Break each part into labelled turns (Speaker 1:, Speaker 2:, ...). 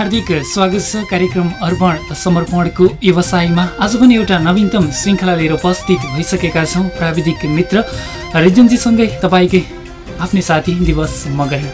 Speaker 1: हार्दिक स्वागत छ कार्यक्रम अर्पण समर्पणको व्यवसायमा। आज पनि एउटा नवीनतम श्रृङ्खला लिएर उपस्थित भइसकेका छौँ प्राविधिक मित्र रिजनजीसँगै तपाईँकै आफ्नै साथी दिवस मगर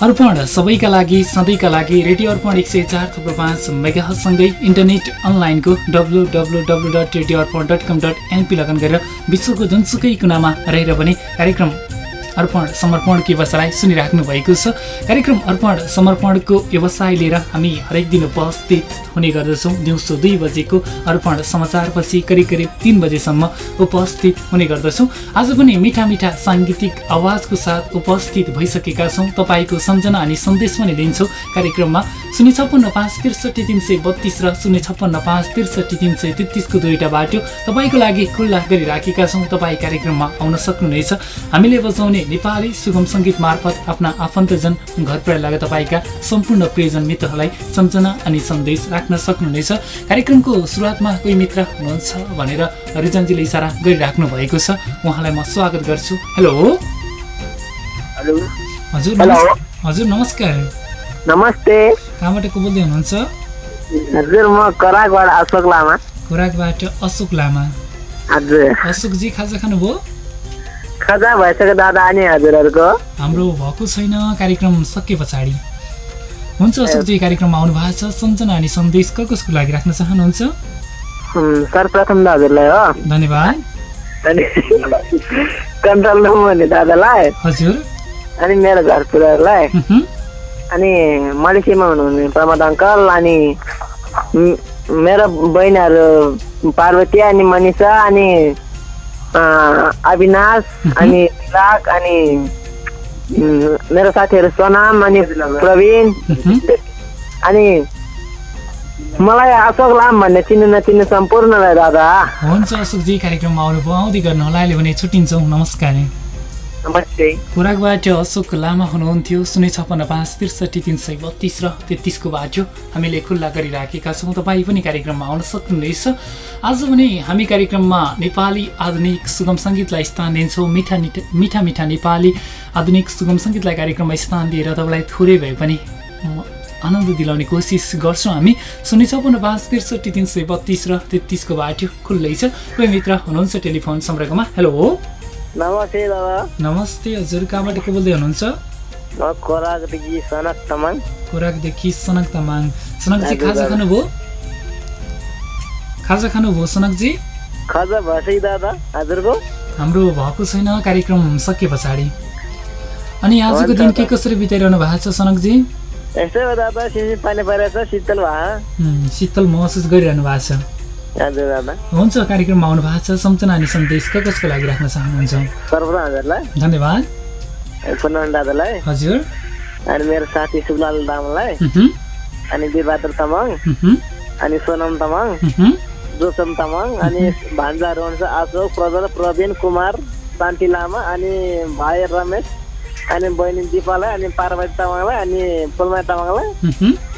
Speaker 1: अर्पण सबैका लागि सधैँका लागि रेडियो अर्पण एक सय चार थुप्रो पाँच मेगासँगै इन्टरनेट अनलाइनको W W W dot radio Arpan dot com dot NP login गरेर विश्वको जुनसुकै कुनामा रहेर पनि कार्यक्रम अर्पण समर्पणको व्यवसायलाई सुनिराख्नु भएको छ। कार्यक्रम अर्पण समर्पणको व्यवसाय लिएर हामी हरेक दिन उपस्थित हुने गर्दछौँ। दिउँसो दुई बजेको अर्पण समाचारपछि करिब करिब तिन बजेसम्म उपस्थित हुने गर्दछौँ। आज पनि मिठा मिठा साङ्गीतिक आवाजको साथ उपस्थित भइसकेका छौँ। तपाईँको सम्झना अनि सन्देश पनि दिन्छौँ। कार्यक्रममा शून्य छप्पन्न पाँच त्रिसठी तिन सय बत्तिस र शून्य छप्पन्न पाँच त्रिसठी तिन सय तेत्तिसको दुईवटा बाटो तपाईँको लागि खुल्ला गरिराखेका छौँ। तपाईँ कार्यक्रममा आउन सक्नुहुनेछ। हामीले बजाउने नेपाली सुगम सङ्गीत मार्फत आफ्ना आफन्तजन घर परिवारलाई तपाईँका सम्पूर्ण प्रियजन मित्रहरूलाई सम्झना अनि सन्देश राख्न सक्नुहुनेछ। कार्यक्रमको सुरुवातमा कोही मित्र हुनुहुन्छ भनेर रिजनजीले इसारा गरिराख्नु भएको छ। उहाँलाई म स्वागत गर्छु। हेलो। हजुर हजुर नमस्कार।
Speaker 2: नमस्ते।
Speaker 1: कहाँबाट को बोल्दै हुनुहुन्छ?
Speaker 2: हजुर म अशोक लामा।
Speaker 1: खोराकबाट अशोक लामा।
Speaker 2: हजुर।
Speaker 1: अशोकजी खाजा खानुभयो?
Speaker 2: खजा भइसक्यो दादा अनि हजुरहरूको?
Speaker 1: हाम्रो भएको छैन कार्यक्रम सके पछाडि। हुन्छ अशोकजी कार्यक्रममा आउनु भएको छ। सम्झना अनि सन्देश कसको लागि राख्न चाहनुहुन्छ?
Speaker 2: सर्वप्रथम त हजुरलाई हो।
Speaker 1: धन्यवाद।
Speaker 2: कन्ट्रोल रुम भन्ने दादालाई।
Speaker 1: हजुर।
Speaker 2: अनि मेरो घर पुराहरूलाई अनि मलेसियामा हुनुहुने प्रमोद अङ्कल अनि मेरो बहिनीहरू पार्वती अनि मनिषा अनि अविनाश अनि तिलक अनि मेरो साथीहरू सोनाम अनि प्रवीण। अनि मलाई अशोक लाम भन्ने चिन्नु नचिन्नु सम्पूर्णलाई दादा
Speaker 1: हुन्छ अशोकजी कार्यक्रममा आउनुभयो आउँदै गर्नु होला अहिले भने छुट्टिन्छौँ नमस्कार खोराकबाट अशोक लामा हुनुहुन्थ्यो। शून्य छप्पन्न पाँच त्रिसठी तिन सय बत्तिस र तेत्तिसको बाटो हामीले खुल्ला गरिराखेका छौँ। तपाईँ पनि कार्यक्रममा आउन सक्नुहुनेछ। आज पनि हामी कार्यक्रममा नेपाली आधुनिक सुगम सङ्गीतलाई स्थान दिन्छौँ। मिठा मिठा मिठा नेपाली आधुनिक सुगम सङ्गीतलाई कार्यक्रममा स्थान दिएर तपाईँलाई थोरै भए पनि आनन्द दिलाउने कोसिस गर्छौँ हामी। शून्य छप्पन्न पाँच त्रिसठी तिन सय बत्तिस र तेत्तिसको बाटो खुल्लै छ। कोही मित्र हुनुहुन्छ टेलिफोन सम्पर्कमा? हेलो।
Speaker 2: नमस्ते दादा
Speaker 1: नमस्ते हजुर कहाँबाट को बोल्दै हुनुहुन्छ?
Speaker 2: खोराकदेखि सनक तामाङ।
Speaker 1: खोराकदेखि सनक तामाङ। सनकजी खाजा। खानुभयो? खाजा खानुभयो सनकजी?
Speaker 2: खजा भएछ दादा। हजुरको?
Speaker 1: हाम्रो भएको छैन कार्यक्रम सके पछाडि। अनि आजको दिन के। कसरी बिताइरहनु भएको छ सनकजी?
Speaker 2: यस्तै हो दादा। पानी परेछ शीतल भए
Speaker 1: उम्, शीतल महसुस गरिरहनु भएको छ। हुन्छ कार्यक्रममा आउनु भएको छ सम्झना अनि सन्देश। क कसको लागि राख्न चाहनुहुन्छ? धन्यवाद।
Speaker 2: दादालाई।
Speaker 1: हजुर।
Speaker 2: अनि मेरो साथी सुबलाल तामाङलाई अनि वीरबहादुर तामाङ। अनि सोनम तामाङ। जोसम तामाङ। अनि भान्जाहरू हुनुहुन्छ अशोक प्रज्वल प्रवीण कुमार शान्ति लामा अनि भाइ रमेश। अनि बहिनी दिपालाई अनि पार्वती तामाङलाई अनि फुलमाया तामाङलाई।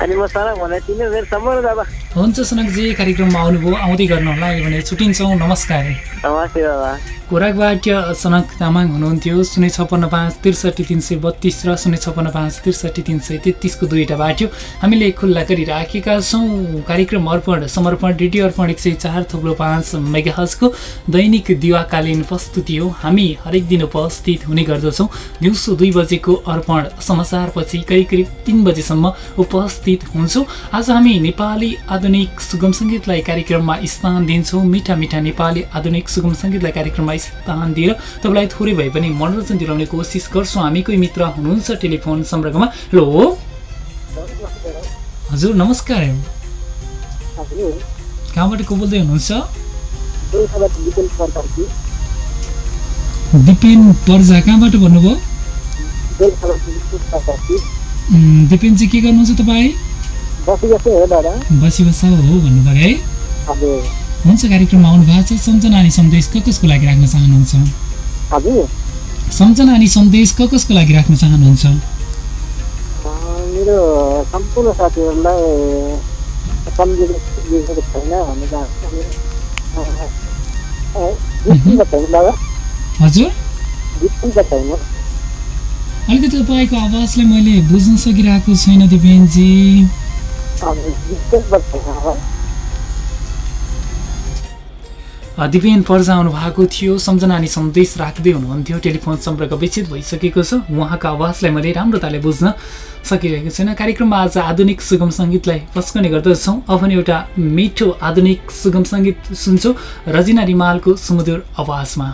Speaker 2: अनि म सनक भने चिन्नु मेरो सम्पूर्ण दादा
Speaker 1: हुन्छ सनकजी कार्यक्रममा आउनुभयो आउँदै गर्नु होला भने छुट्टिन्छौँ नमस्कार।
Speaker 2: नमस्ते दादा
Speaker 1: खोराकबाट सनक तामाङ हुनुहुन्थ्यो। शून्य छप्पन्न पाँच त्रिसठी तिन सय बत्तिस र शून्य छप्पन्न पाँच त्रिसठी तिन सय तेत्तिसको दुईवटा बाटो। हामीले खुल्ला गरिराखेका छौँ। कार्यक्रम अर्पण समर्पण रेडियो अर्पण एक सय चार थुप्रो पाँच मेगाहजको दैनिक दिवाकालीन प्रस्तुति हो। हामी हरेक दिन उपस्थित हुने गर्दछौँ। दिउँसो दुई बजेको अर्पण समाचारपछि करिब करिब तिन बजेसम्म उपस्थित हुन्छौँ। आज हामी नेपाली आधुनिक सुगम सङ्गीतलाई कार्यक्रममा स्थान दिन्छौँ। मिठा मिठा नेपाली आधुनिक सुगम सङ्गीतलाई कार्यक्रममा स्थान दिएर तपाईँलाई थोरै भए पनि मनोरञ्जन दिलाउने कोसिस गर्छौँ। हामी कोही मित्र हुनुहुन्छ टेलिफोन सम्पर्कमा? हेलो? हजुर नमस्कार कहाँबाट को बोल्दै हुनुहुन्छ? दिपेन पर्जा कहाँबाट भन्नुभयो? उम्, दिपेनजी के गर्नुहुन्छ तपाईँ?
Speaker 2: बसी बसी हो दादा।
Speaker 1: बसी बसा हो भन्नुभयो है। हुन्छ कार्यक्रममा आउनु भएको छ। सम्झना अनि सन्देश क कसको लागि राख्न चाहनुहुन्छ? सम्झना अनि सन्देश क कसको लागि राख्न चाहनुहुन्छ?
Speaker 2: मेरो सम्पूर्ण साथीहरूलाई
Speaker 1: हजुर। अलिकति तपाईँको आवाजलाई मैले बुझ्न सकिरहेको छैन दिपेनजी। दिपेन पर्जा आउनु भएको थियो सम्झना अनि सन्देश राख्दै हुनुहुन्थ्यो। टेलिफोन सम्पर्क विच्छेद भइसकेको छ। उहाँको आवाजलाई मैले राम्रोताले बुझ्न सकिरहेको छैन। कार्यक्रममा आज आधुनिक सुगम सङ्गीतलाई पस्कने गर्दछौँ। अब एउटा मिठो आधुनिक सुगम सङ्गीत सुन्छौँ। रजिना रिमालको सुमधुर आवाजमा।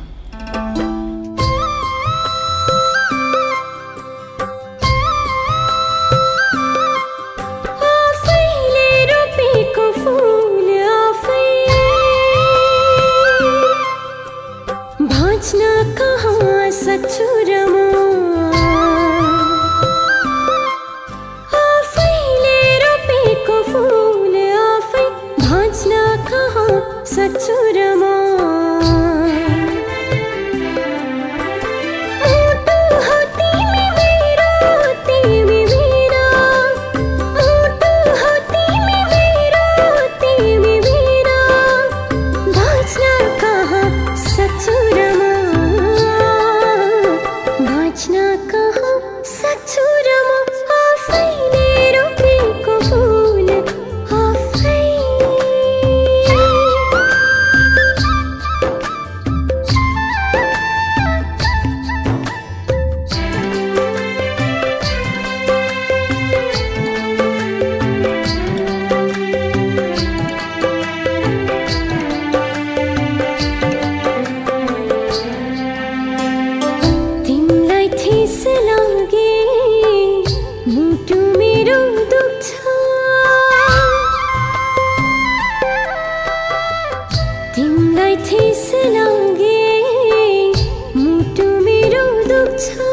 Speaker 3: दुख्छ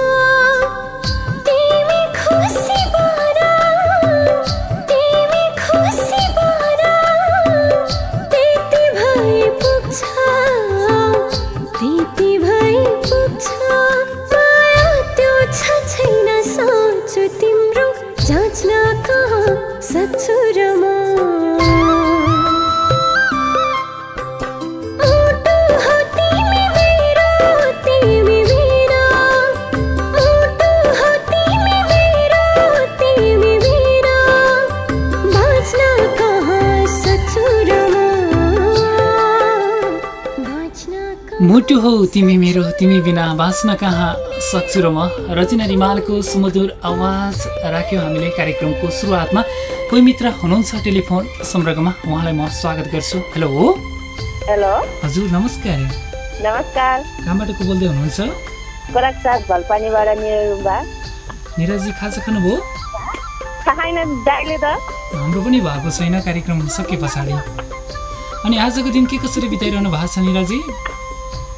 Speaker 3: तिमी मेरो तिमी
Speaker 1: बिना बाँच्न कहाँ सक्छु र म रचना रिमालको सुमधुर आवाज राख्यो हामीले कार्यक्रमको सुरुवातमा। कोही मित्र हुनुहुन्छ टेलिफोन सम्पर्कमा उहाँलाई म स्वागत गर्छु। हेलो।
Speaker 4: हेलो।
Speaker 1: हजुर नमस्कार।
Speaker 4: नमस्कार।
Speaker 1: कहाँबाट को बोल्दै हुनुहुन्छ? निराजी खाजा खानुभयो हाम्रो पनि भएको छैन कार्यक्रम सके पछाडि। अनि आजको दिन के कसरी बिताइरहनु भएको छ निराजी?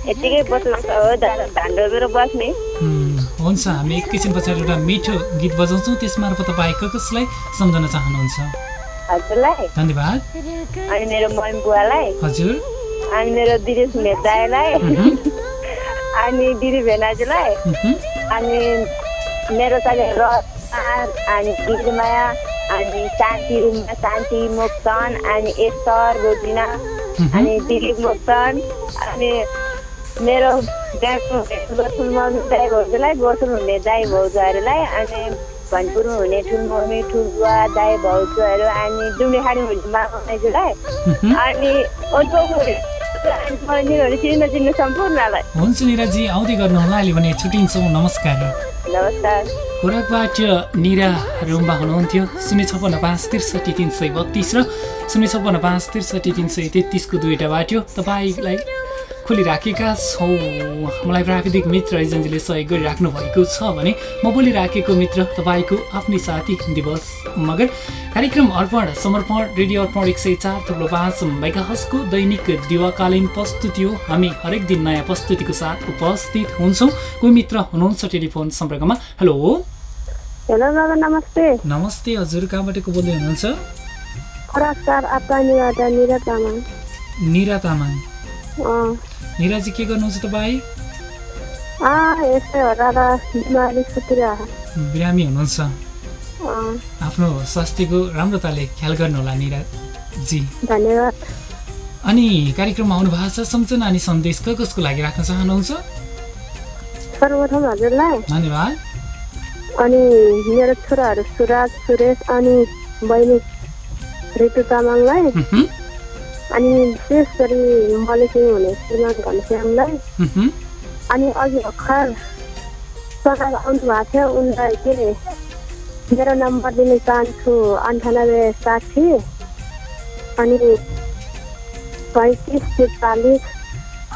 Speaker 4: यत्तिकै बस्नु हो धान रोपेर बस्ने।
Speaker 1: हुन्छ। हामी एकैछिन पछाडि एउटा मिठो गीत बजाउँछौँ। त्यसमार्फत तपाईँ कसलाई सम्झन चाहनुहुन्छ?
Speaker 4: हजुरलाई।
Speaker 1: धन्यवाद।
Speaker 4: अनि मेरो मम्मी बुवालाई।
Speaker 1: हजुर।
Speaker 4: अनि मेरो दिदी मेदाईलाई
Speaker 1: मह्म,
Speaker 4: अनि दिदी भेनाजुलाई। अनि मेरो साथी रस अनि गिरमाया अनि शान्ति रुममा शान्ति मोक्सन अनि एस्तर रोजिना। अनि दिलीप मोक्सन अनि मेरो गोसुल मम्मी दाई भाउजूलाई गोसुल हुने दाई भाउजूहरूलाई अनि भनपुरमा हुने ठुल मम्मी ठुल बुवा दाई भाउजूहरू अनि डुम्डेखाडी हुने मामाजुलाई
Speaker 1: मह्म।
Speaker 4: अनि चिन्न चिन्नु सम्पूर्णलाई।
Speaker 1: हुन्छ निराजी आउँदै गर्नुहोला। अहिले भने छुट्टिन्छौँ। नमस्कार।
Speaker 4: नमस्कार।
Speaker 1: खोराकबाट निरा रुम्बा हुनुहुन्थ्यो। शून्य छप्पन्न पाँच त्रिसठी तिन सय बत्तिस र शून्य छप्पन्न पाँच त्रिसठी तिन सय तेत्तिसको दुईवटा बाटो। तपाईँलाई खोलिराखेका छौँ। मलाई प्राविधिक मित्र एजेन्जीले सहयोग गरिराख्नु भएको छ भने म बोलिराखेको मित्र तपाईँको आफ्नै साथी दिवस। मगर कार्यक्रम अर्पण समर्पण रेडियो अर्पण एक सय चार थुप्रो पाँच मेगाहसको दैनिक दिवाकालीन प्रस्तुति हो। हामी हरेक दिन नयाँ प्रस्तुतिको साथ उपस्थित हुन्छौँ। कोही मित्र हुनुहुन्छ टेलिफोन सम्पर्कमा? हेलो।
Speaker 4: हेलो नमस्ते।
Speaker 1: नमस्ते हजुर। कहाँबाट को बोल्दै हुनुहुन्छ?
Speaker 4: तामाङ
Speaker 1: निरा तामाङ निराजी के गर्नुहुन्छ तपाईँ बिरामी हुनुहुन्छ। आफ्नो स्वास्थ्यको राम्रोताले ख्याल गर्नुहोला निराजी।
Speaker 4: धन्यवाद।
Speaker 1: अनि कार्यक्रममा आउनु भएको छ सम्झना अनि सन्देश क कसको लागि राख्न चाहनुहुन्छ?
Speaker 5: सर्वप्रथम हजुरलाई।
Speaker 1: धन्यवाद।
Speaker 5: अनि मेरो छोराहरू सुराज सुरेश अनि बहिनी ऋतु तामाङलाई। अनि विशेष गरी मलेसिङ हुने श्रीमान घनश्यामलाई अनि अघि भर्खर सकाल आउनु भएको थियो उनलाई के अरे मेरो नम्बर दिन चाहन्छु अन्ठानब्बे साठी अनि पैँतिस त्रिचालिस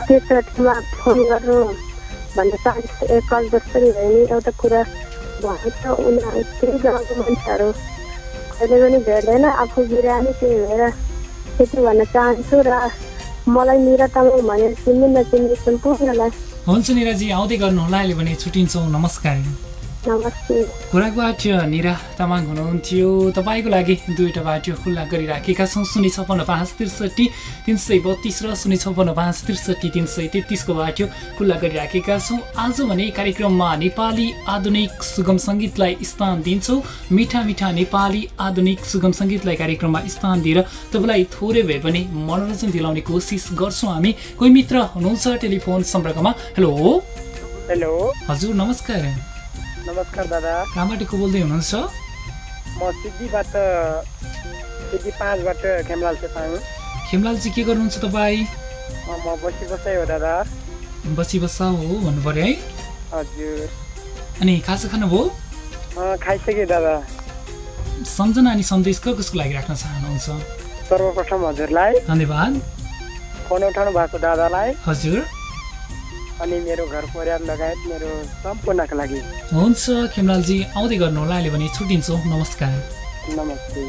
Speaker 5: त्रिसठीमा फोन गर्नु भन्न चाहन्छु। एकल जसरी भए नि एउटा कुरा भएको छ उनीहरू त्यही गाउँको मान्छेहरू कहिले पनि भेट्दैन। आफू बिरामी त्यही भएर त्यति भन्न चाहन्छु र मलाई निरा तामाङ भनेर चिन्ने नचिन्ने सम्पूर्णलाई।
Speaker 1: हुन्छ निराजी आउँदै गर्नुहोला अहिले भने छुट्टिन्छौँ। नमस्कार।
Speaker 5: नमस्ते।
Speaker 1: खुराक बाटो निरा तामाङ हुनुहुन्थ्यो तपाईँको लागि दुईवटा बाटो खुल्ला गरिराखेका छौँ शून्य छपन्न पाँच त्रिसठी तिन सय बत्तिस र शून्य छपन्न पाँच त्रिसठी तिन सय तेत्तिसको बाटो खुल्ला गरिराखेका छौँ आज भने कार्यक्रममा नेपाली आधुनिक सुगम सङ्गीतलाई स्थान दिन्छौँ मिठा मिठा नेपाली आधुनिक सुगम सङ्गीतलाई कार्यक्रममा स्थान दिएर तपाईँलाई थोरै भए पनि मनोरञ्जन दिलाउने कोसिस गर्छौँ हामी कोही मित्र हुनुहुन्छ टेलिफोन सम्पर्कमा हेलो
Speaker 6: हेलो।
Speaker 1: हजुर नमस्कार।
Speaker 6: नमस्कार दादा।
Speaker 1: कहाँबाट को बोल्दै हुनुहुन्छ?
Speaker 6: म सिद्धिबाट सिद्धि पाँचबाट खेमलाल चेपाङ
Speaker 1: खेमलाल चाहिँ के गर्नुहुन्छ तपाईँ?
Speaker 6: म बसी बसाइ हो दादा।
Speaker 1: बसी बसा हो भन्नु पऱ्यो है।
Speaker 6: हजुर।
Speaker 1: अनि खाजा खानुभयो
Speaker 6: खाइसकेँ दादा।
Speaker 1: सम्झना अनि सन्देश कसको लागि राख्न चाहनुहुन्छ?
Speaker 6: सर्वप्रथम हजुरलाई
Speaker 1: धन्यवाद।
Speaker 6: फोन उठाउनु भएको दादालाई।
Speaker 1: हजुर।
Speaker 6: अनि मेरो घर परिवार लगायत मेरो सम्पूर्णका लागि।
Speaker 1: हुन्छ खेमलालजी आउँदै गर्नुहोला अहिले भने छुट्टिन्छौँ। नमस्कार।
Speaker 6: नमस्ते।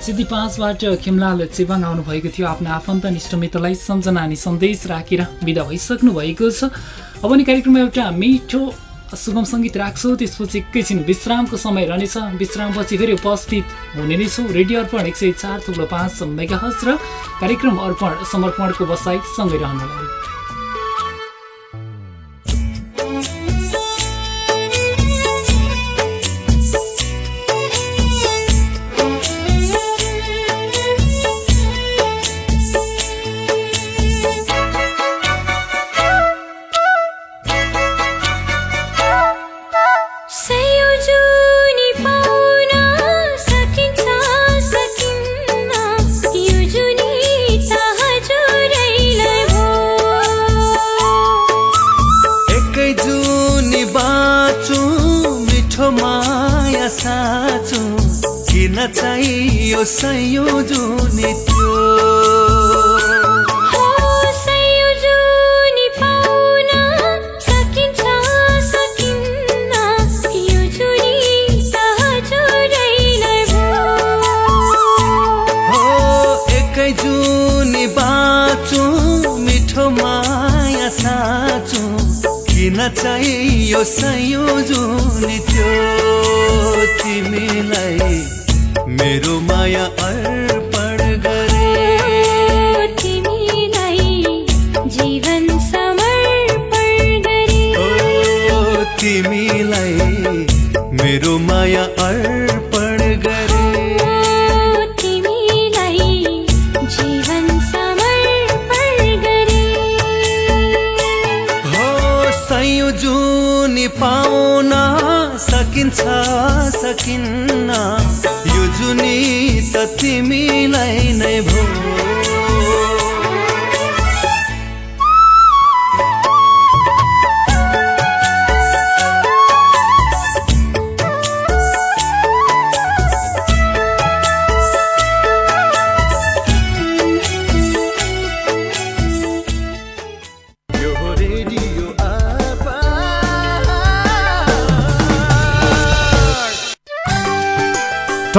Speaker 1: सिद्धि पाँचबाट खेमलाल चेपाङ आउनुभएको थियो। आफ्नो आफन्त निष्ठ मित्रलाई सम्झना अनि सन्देश राखेर विदा भइसक्नु भएको छ। अब नि कार्यक्रममा एउटा मिठो सुगम सङ्गीत राख्छौँ। त्यसपछि एकैछिन विश्रामको समय रहनेछ। विश्रामपछि फेरि उपस्थित हुने नै छौँ। रेडियो अर्पण एक सय चार थुप्रो पाँच मेगा र कार्यक्रम अर्पण समर्पणको बसाइ सँगै रहनुलाई
Speaker 7: साँचु। किन चाहियो सयौँ जुनी त्यो तिमीलाई? मेरो माया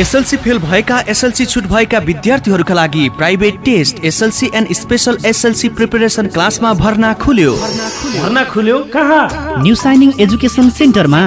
Speaker 8: एसएलसी फेल भएका एसएलसी छुट भएका विद्यार्थीहरूका लागि private test SLC and special SLC preparation क्लासमा भर्ना खुल्यो।
Speaker 9: भर्ना खुल्यो? कहाँ?
Speaker 10: न्यू साइनिङ एजुकेसन सेन्टरमा।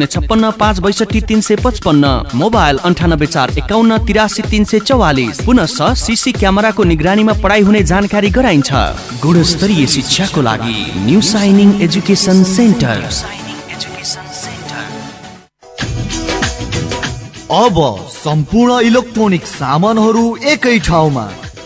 Speaker 8: शून्य छप्पन्न पाँच बैसठी तिन सय पचपन्न मोबाइल अन्ठानब्बे चार एकाउन्न तिरासी तिन सय चौवालिस। पुनश सिसी क्यामेराको निगरानीमा पढाइ हुने जानकारी गराइन्छ। गुणस्तरीय शिक्षाको लागि न्यू साइनिङ एजुकेसन सेन्टर।
Speaker 11: अब सम्पूर्ण इलेक्ट्रोनिक सामानहरू एकै ठाउँमा।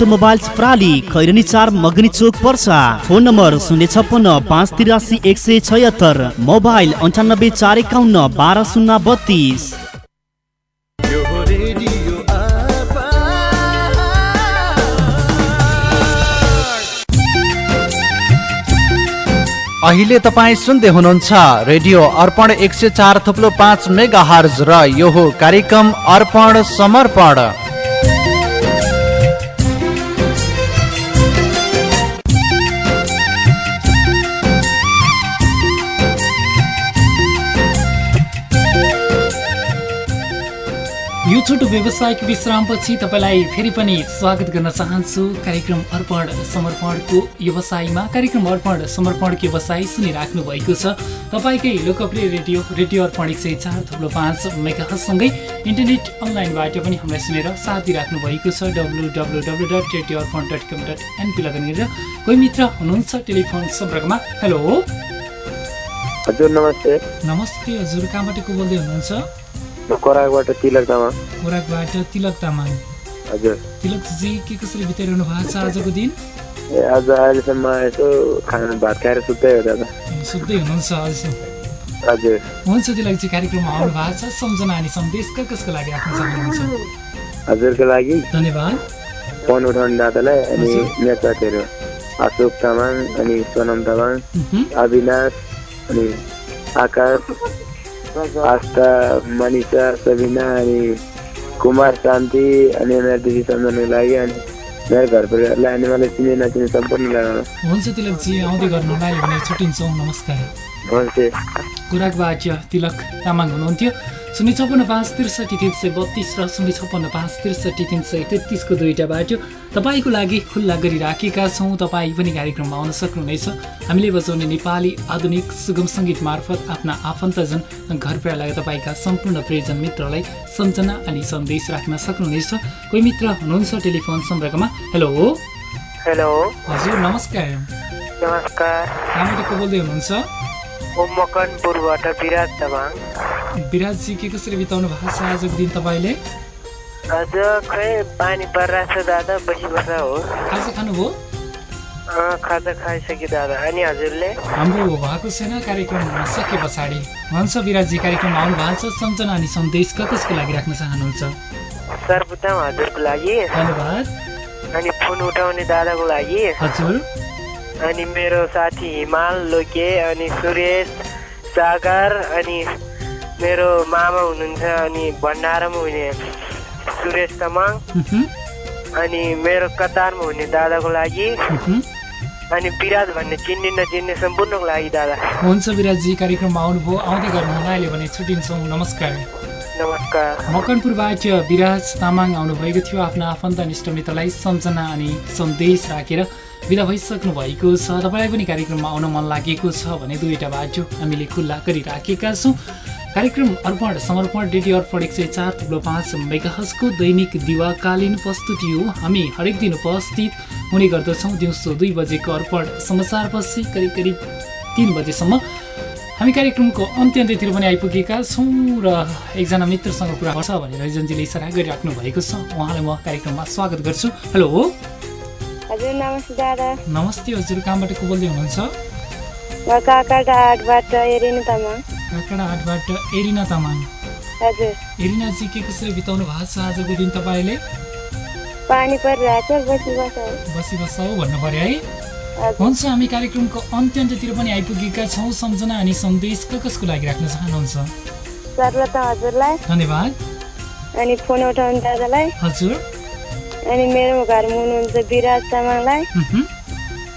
Speaker 10: अटोमोबाइल्स प्राली खैरनी चार मगनी चोक पर्सा। फोन नम्बर शून्य छप्पन्न पाँच तिरासी एक सय छयत्तर। मोबाइल अन्ठानब्बे चार एकाउन्न बाह्र शून्य बत्तिस।
Speaker 12: अहिले तपाईँ सुन्दै हुनुहुन्छ रेडियो अर्पण एक सय चार थुप्लो पाँच मेगा हर्ज र यो हो कार्यक्रम अर्पण समर्पण।
Speaker 1: छोटो व्यावसायिक विश्रामपछि तपाईँलाई फेरि पनि स्वागत गर्न चाहन्छु। कार्यक्रम अर्पण समर्पणको व्यवसायमा कार्यक्रम अर्पण समर्पणको व्यवसाय सुनिराख्नु भएको छ। तपाईँकै लोकप्रिय रेडियो रेडियो अर्पण एक सय चार थुप्रो पाँच मेगासँगै इन्टरनेट अनलाइनबाट पनि हामीलाई सुनेर साथ दिइराख्नु भएको छ। W W W dot radio Arpan dot com dot NP log on गरेर कोही मित्र हुनुहुन्छ टेलिफोन सम्पर्कमा? हेलो।
Speaker 2: हजुर नमस्ते।
Speaker 1: नमस्ते हजुर कहाँबाट को बोल्दै हुनुहुन्छ?
Speaker 2: म कराकबाट तिलक तामाङ।
Speaker 1: खोराकबाट तिलक तामाङ।
Speaker 2: हजुर।
Speaker 1: तिलकजी के कसरी बिताइरहनु भएको छ आजको दिन?
Speaker 2: ए आज अहिलेसम्म यसो खाना भात खाएर सुत्दै हो दादा।
Speaker 1: सुत्दै हुनुहुन्छ अझ
Speaker 2: हजुर।
Speaker 1: हुन्छ तिलकजी कार्यक्रममा आउनु भएको छ। सम्झना अनि सन्देश कसको लागि राख्न चाहनुहुन्छ?
Speaker 2: हजुरको लागि
Speaker 1: धन्यवाद।
Speaker 2: फोन उठाउने दादालाई अनि मेरो साथीहरू अशोक तामाङ अनि सोनम तामाङ अविनाश अनि आकाश। आस्था मनिषा सबिना अनि कुमार शान्ति अनि सम्झनको लागि अनि मेरो घर परिवारलाई अनि मलाई चिने नचिने सम्पूर्णलाई
Speaker 1: हुन्छ तिलकजी आउँदै गर्नुलाई भने छुट्टिन्छौँ नमस्कार तिलक तामाङ हुनुहुन्थ्यो शून्य छप्पन्न पाँच त्रिसठी तिन सय बत्तिस र शून्य छप्पन्न पाँच त्रिसठी तिन सय तेत्तिसको दुईवटा बाटो तपाईँको लागि खुल्ला गरिराखेका छौँ। तपाईँ पनि कार्यक्रममा आउन सक्नुहुनेछ। हामीले बजाउने नेपाली आधुनिक सुगम सङ्गीत मार्फत आफ्ना आफन्तजन घर परिवारलाई तपाईँका सम्पूर्ण प्रियजन मित्रलाई सम्झना अनि सन्देश राख्न सक्नुहुनेछ। कोही मित्र हुनुहुन्छ टेलिफोन सम्पर्कमा? हेलो।
Speaker 6: हेलो।
Speaker 1: हजुर नमस्कार।
Speaker 6: नमस्कार।
Speaker 1: बोल्दै हुनुहुन्छ।
Speaker 6: म मकनपुरबाट विराज तामाङ।
Speaker 1: विराजजी के कसरी बिताउनु भएको छ आजको दिन तपाईँले?
Speaker 6: आज खै पानी परिरहेको छ दादा बसी हो।
Speaker 1: खाजा खानुभयो
Speaker 6: खाजा खाइसक्यो दादा। अनि हजुरले?
Speaker 1: हाम्रो भएको छैन कार्यक्रम सके पछाडि। हुन्छ विराजजी कार्यक्रममा आउनु भएको छ। सम्झना अनि सन्देश क- कसको लागि राख्न चाहनुहुन्छ?
Speaker 6: सर्वप्रथम हजुरको लागि।
Speaker 1: धन्यवाद।
Speaker 6: अनि फोन उठाउने दादाको लागि।
Speaker 1: हजुर।
Speaker 6: अनि मेरो साथी हिमाल लोके अनि सुरेश सागर अनि मेरो मामा हुनुहुन्छ अनि भण्डारामा हुने सुरेश तामाङ। अनि मेरो कतारमा हुने दादाको लागि। अनि विराज भन्ने चिन्ने नचिन्ने सम्पूर्णको लागि दादा।
Speaker 1: हुन्छ विराजजी कार्यक्रममा आउनुभयो। आउँदै गर्नुहुँदा अहिले भने छुट्टिन्छौँ। नमस्कार।
Speaker 6: नमस्कार।
Speaker 1: मकनपुरबाट विराज तामाङ आउनुभएको थियो। आफ्ना आफन्त निष्ठ मित्रलाई सम्झना अनि सन्देश राखेर विदा भइसक्नु भएको छ। तपाईँलाई पनि कार्यक्रममा आउन मन लागेको छ भने दुईवटा बाटो हामीले खुल्ला गरिराखेका छौँ। कार्यक्रम अर्पण समर्पण रेडियो अर्पण एक सय चार थुप्रो पाँच मेगाहजको दैनिक दिवाकालीन प्रस्तुति हो। हामी हरेक दिन उपस्थित हुने गर्दछौँ। दिउँसो दुई बजेको अर्पण समाचारपछि करिब करिब तिन बजेसम्म। हामी कार्यक्रमको अन्त्य अन्त्यतिर पनि आइपुगेका छौँ र एकजना मित्रसँग कुरा गर्छ भनेर रिजनजीले इसारा गरिराख्नु भएको छ। उहाँलाई म कार्यक्रममा स्वागत गर्छु। हेलो।
Speaker 5: हजुर नमस्ते दादा।
Speaker 1: नमस्ते हजुर। कहाँबाट को बोल्दै हुनुहुन्छ? काकडा हाटबाट एरिना तामाङ।
Speaker 5: हजुर।
Speaker 1: एरिनाजी के कसरी बिताउनु भएको छ आजको दिन तपाईँले?
Speaker 5: पानी परिरहेको बसी बस
Speaker 1: बसी बस्छ हो भन्नु पऱ्यो है। हुन्छ हामी कार्यक्रमको अन्त्य अन्त्यतिर पनि आइपुगेका छौँ। सम्झना अनि सन्देश क- कसको लागि राख्न चाहनुहुन्छ? धन्यवाद।
Speaker 5: अनि फोन उठाउने दादालाई।
Speaker 1: हजुर।
Speaker 5: अनि मेरो घरमा हुनुहुन्छ विराज तामाङलाई।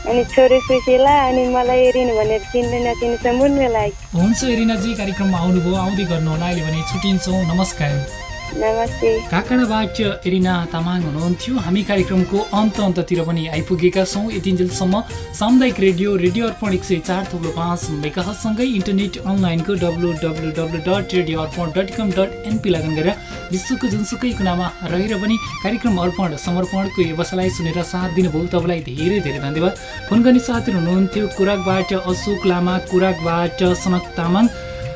Speaker 5: अनि छोरी सुशीला अनि मलाई हेरिनु भनेर चिन्ने नचिन्ने सम्पूर्णलाई
Speaker 1: हुन्छ एरिनाजी कार्यक्रममा आउनुभयो आउँदै गर्नुहोला। अहिले भने छुट्टिन्छौँ। नमस्कार। काकडाबाट एरिना तामाङ हुनुहुन्थ्यो हामी कार्यक्रमको अन्त अन्ततिर पनि आइपुगेका छौँ यतिन्जेलसम्म सामुदायिक रेडियो रेडियो अर्पण एक सय चार थुप्रो पाँच मेगासँगै इन्टरनेट अनलाइनको W W W dot radio Arpan dot com dot NP log on गरेर विश्वको जुनसुकै कुनामा रहेर पनि कार्यक्रम अर्पण समर्पणको व्यवसायलाई सुनेर साथ दिनुभयो। तपाईँलाई धेरै धेरै धन्यवाद। फोन गर्ने साथीहरू हुनुहुन्थ्यो कुराकबाट अशोक लामा कुराकबाट सनक तामाङ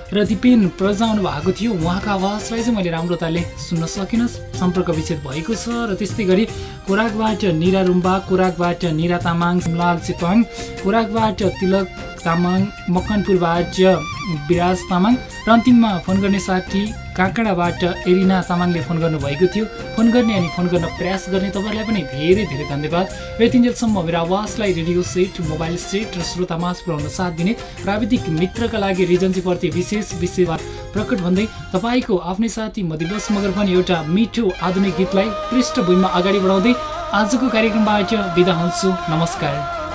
Speaker 1: र दिपेन प्रजाउनु भएको थियो उहाँको आवाजलाई चाहिँ मैले राम्रोताले सुन्न सकिनँ सम्पर्क विच्छेद भएको छ र त्यस्तै गरी कोराकबाट निरा रुम्बा कोराकबाट निरा तामाङ लाल चेपाङ कोराकबाट तिलक तामाङ मकनपुरबाट विराज तामाङ र अन्तिममा फोन गर्ने साथी काँक्राबाट एरिना तामाङले फोन गर्नुभएको थियो। फोन गर्ने अनि फोन गर्न प्रयास गर्ने तपाईँहरूलाई पनि धेरै धेरै धन्यवाद। र यतिन्जेलसम्म मेरो आवाजलाई रेडियो सेट मोबाइल सेट र श्रोतामाझ पुऱ्याउन साथ दिने प्राविधिक मित्रका लागि रिजन्सीप्रति विशेष विषयमा प्रकट भन्दै तपाईँको आफ्नै साथी म दिवस मगर पनि एउटा मिठो आधुनिक गीतलाई पृष्ठभूमिमा अगाडि बढाउँदै आजको कार्यक्रमबाट बिदा हुन्छु। नमस्कार।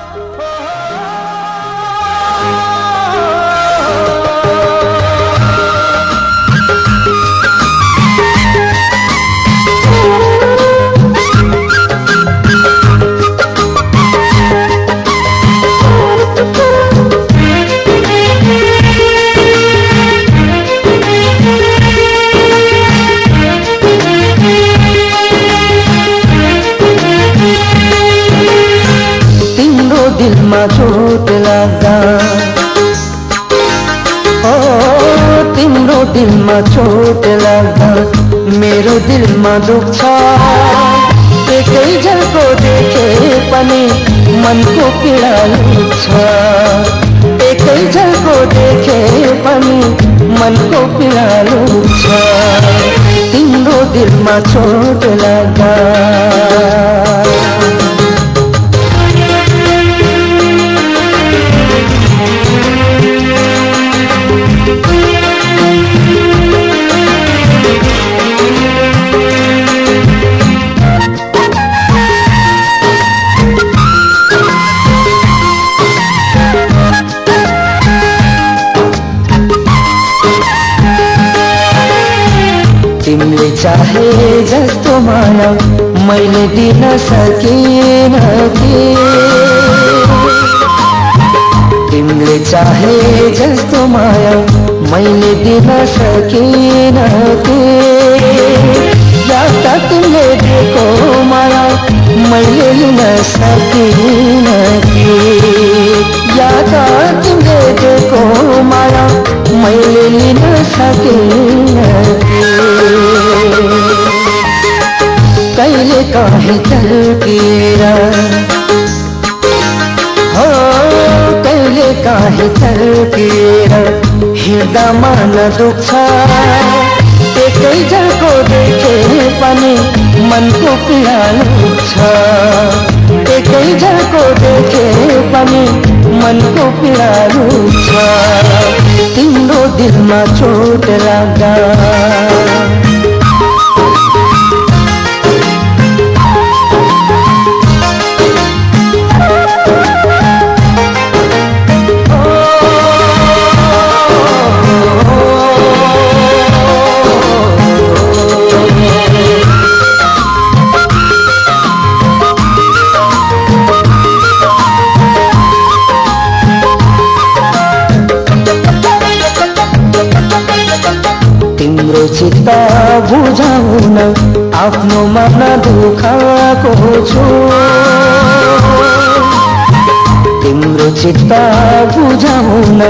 Speaker 13: चोट लाग्दा। ओ तिम्रो दिलमा चोट लाग्दा मेरो दिलमा दुख्छ एकै झल्को देखे पनि मनको पीडा लुक्छ एकै झल्को देखे पनि मनको पीडा लुक्छ तिम्रो दिलमा चोट लाग्दा। चाहे जस्तो माया मैले दिन सकिन तिमीले चाहे जस्तो माया मैले दिन सकिन कि या त तिमीले दिएको माया मैले लिन सकिन कि या तिमीले दिएको माया मैले लिन सकिन कहिले काहीँ तर्केर हो कहिले काहीँ तर्केर हिँड्दा मन दुख्छ। एकै झल्को देखे पनि मनको पीडा लुक्छ एकै झल्को देखे पनि मनको पीडा लुक्छ तिम्रो दिलमा चोट लाग्दा बुझाउन आफ्नो मन दुखाएको छु तिम्रो चित्त बुझाउन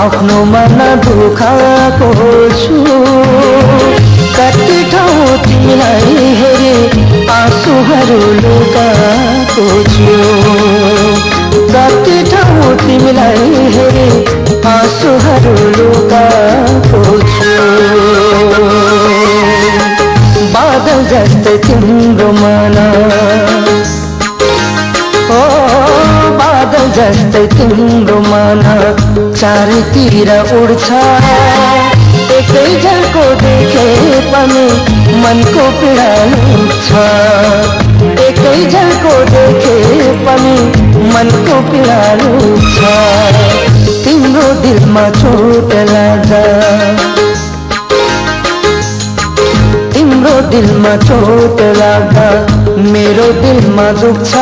Speaker 13: आफ्नो मन दुखाएको छु कति ठाउँ तिमीलाई हेरे आँसुहरू लुकाएको छु कति ठाउँ तिमीलाई हेरे आँसुहरू लुकाएको छु बादल जस्तै तिम्रो मन। ओ बादल जस्तै तिम्रो मन। चारैतिर उड्छ। एकै झल्को देखे पनि मनको पीडा लुक्छ एकै झल्को देखे पनि मनको पीडा लुक्छ तिम्रो दिलमा चोट लाग्दा तिम्रो दिलमा चोट लाग्दा मेरो दिलमा दुख्छ।